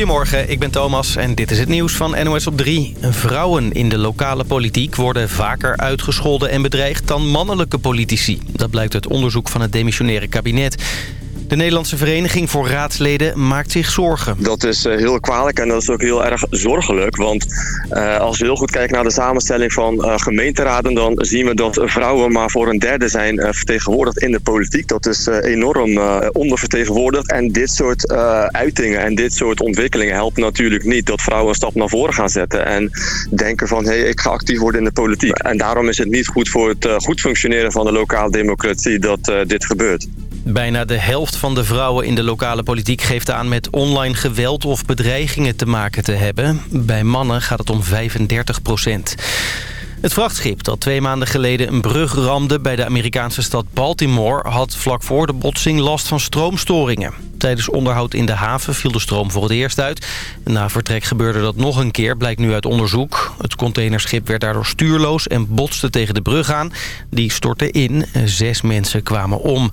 Goedemorgen, ik ben Thomas en dit is het nieuws van NOS op 3. Vrouwen in de lokale politiek worden vaker uitgescholden en bedreigd dan mannelijke politici. Dat blijkt uit onderzoek van het demissionaire kabinet. De Nederlandse Vereniging voor Raadsleden maakt zich zorgen. Dat is eh, heel kwalijk en dat is ook heel erg zorgelijk. Want uh, als we heel goed kijken naar de samenstelling van uh, gemeenteraden... dan zien we dat vrouwen maar voor een derde zijn vertegenwoordigd in de politiek. Dat is enorm ondervertegenwoordigd. En dit soort uitingen en dit soort ontwikkelingen helpen natuurlijk niet... dat vrouwen een stap naar voren gaan zetten en denken van... hé, hey, ik ga actief worden in de politiek. En daarom is het niet goed voor het goed functioneren van de lokale democratie dat dit gebeurt. Bijna de helft van de vrouwen in de lokale politiek geeft aan met online geweld of bedreigingen te maken te hebben. Bij mannen gaat het om 35 procent. Het vrachtschip dat twee maanden geleden een brug ramde bij de Amerikaanse stad Baltimore... had vlak voor de botsing last van stroomstoringen. Tijdens onderhoud in de haven viel de stroom voor het eerst uit. Na vertrek gebeurde dat nog een keer, blijkt nu uit onderzoek. Het containerschip werd daardoor stuurloos en botste tegen de brug aan. Die stortte in. Zes mensen kwamen om.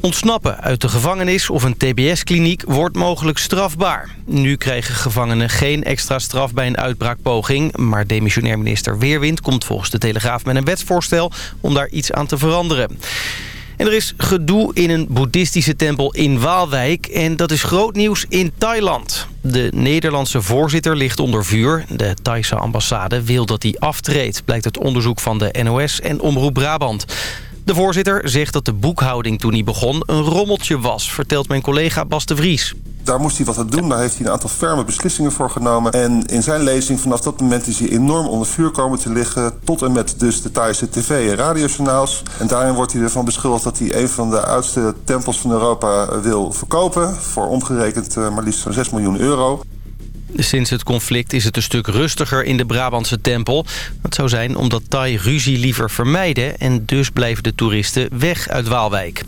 Ontsnappen uit de gevangenis of een tbs-kliniek wordt mogelijk strafbaar. Nu krijgen gevangenen geen extra straf bij een uitbraakpoging... maar demissionair minister Weerwind komt volgens de Telegraaf met een wetsvoorstel... om daar iets aan te veranderen. En er is gedoe in een boeddhistische tempel in Waalwijk. En dat is groot nieuws in Thailand. De Nederlandse voorzitter ligt onder vuur. De Thaise ambassade wil dat hij aftreedt... blijkt uit onderzoek van de NOS en Omroep Brabant. De voorzitter zegt dat de boekhouding toen hij begon een rommeltje was... vertelt mijn collega Bas de Vries. Daar moest hij wat aan doen. Daar heeft hij een aantal ferme beslissingen voor genomen. En in zijn lezing vanaf dat moment is hij enorm onder vuur komen te liggen. Tot en met dus de Thaise tv- en radiojournaals. En daarin wordt hij ervan beschuldigd dat hij een van de oudste tempels van Europa wil verkopen. Voor omgerekend eh, maar liefst zo'n 6 miljoen euro. Sinds het conflict is het een stuk rustiger in de Brabantse tempel. Dat zou zijn omdat Thai ruzie liever vermijden... en dus blijven de toeristen weg uit Waalwijk.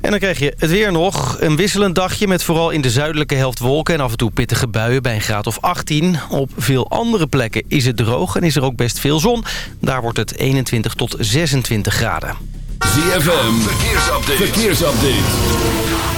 En dan krijg je het weer nog. Een wisselend dagje met vooral in de zuidelijke helft wolken... en af en toe pittige buien bij een graad of 18. Op veel andere plekken is het droog en is er ook best veel zon. Daar wordt het 21 tot 26 graden. ZFM, verkeersupdate. verkeersupdate.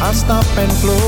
I stop and flow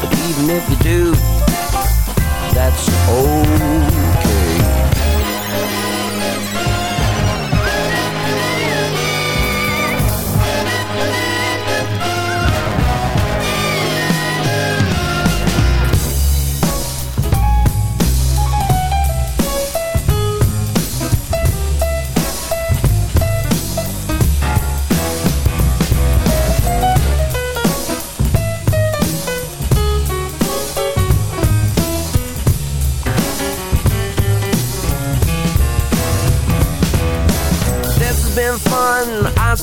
But even if you do, that's okay.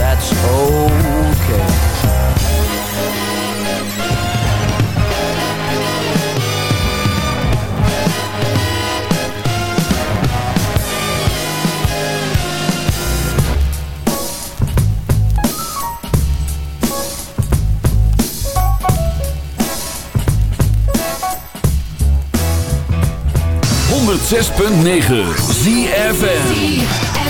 that's okay. Zes punt negen ZFM.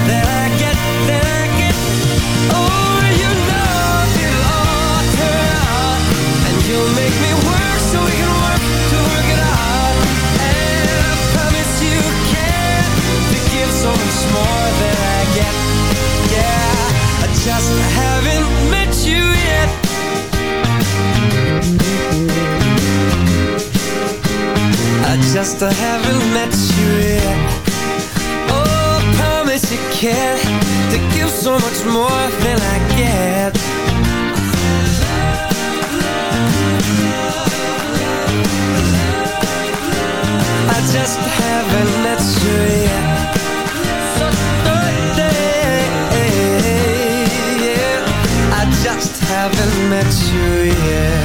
just haven't met you yet. I just haven't met you yet. Oh, I promise you care To give so much more than I get. I just haven't met you yet. haven't met you yet.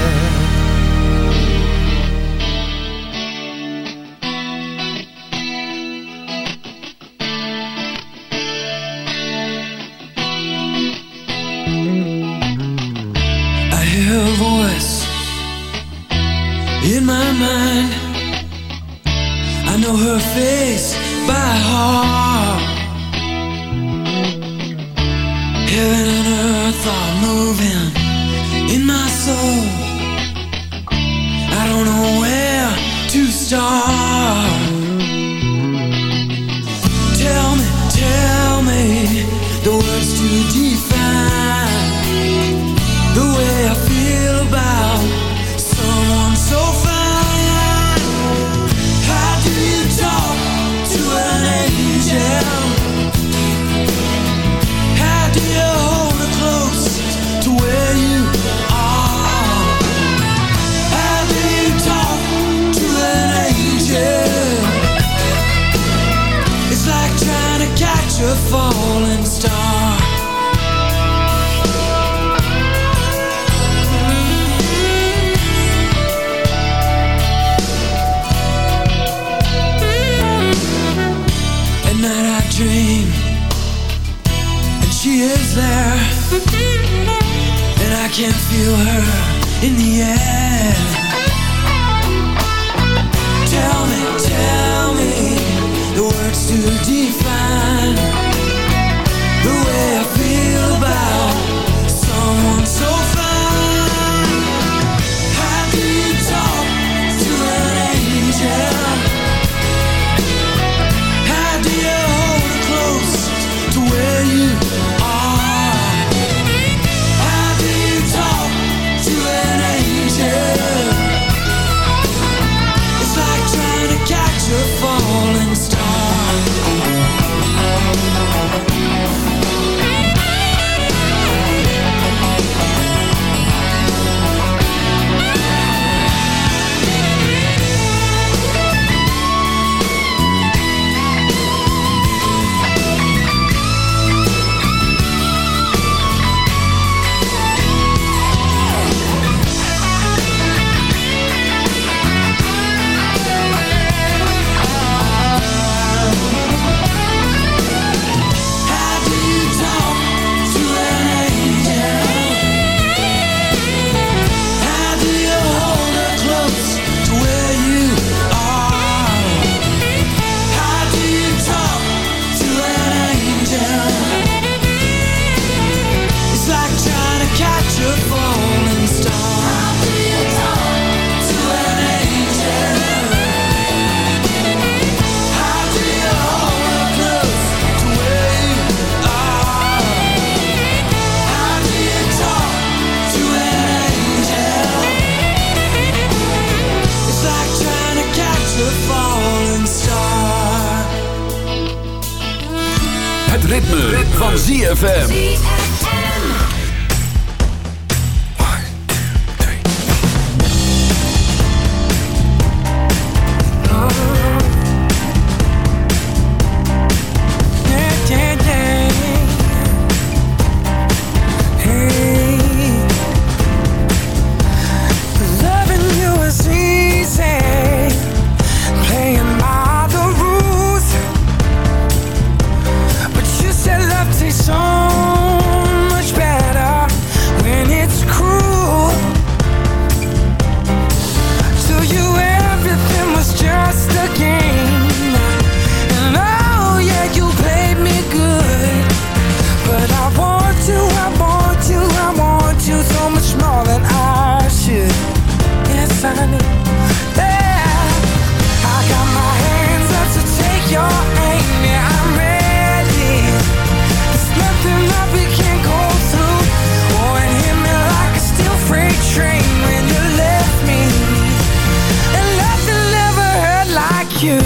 you.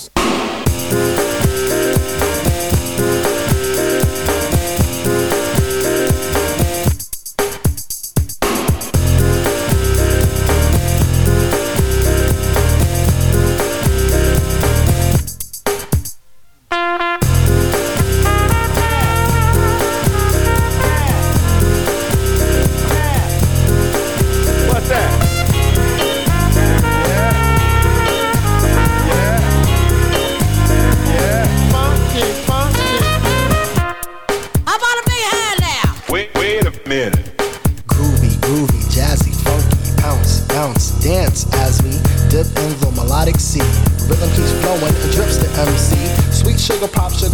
Sugar pop, sugar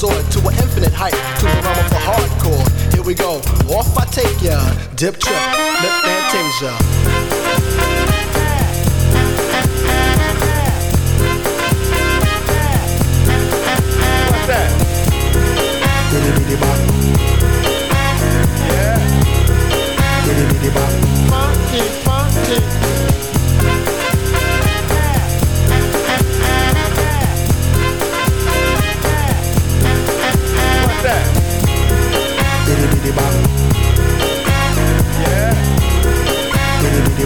soared to an infinite height, to the realm of the hardcore. Here we go, off I take ya. Dip trip, lip fantasia. What's that?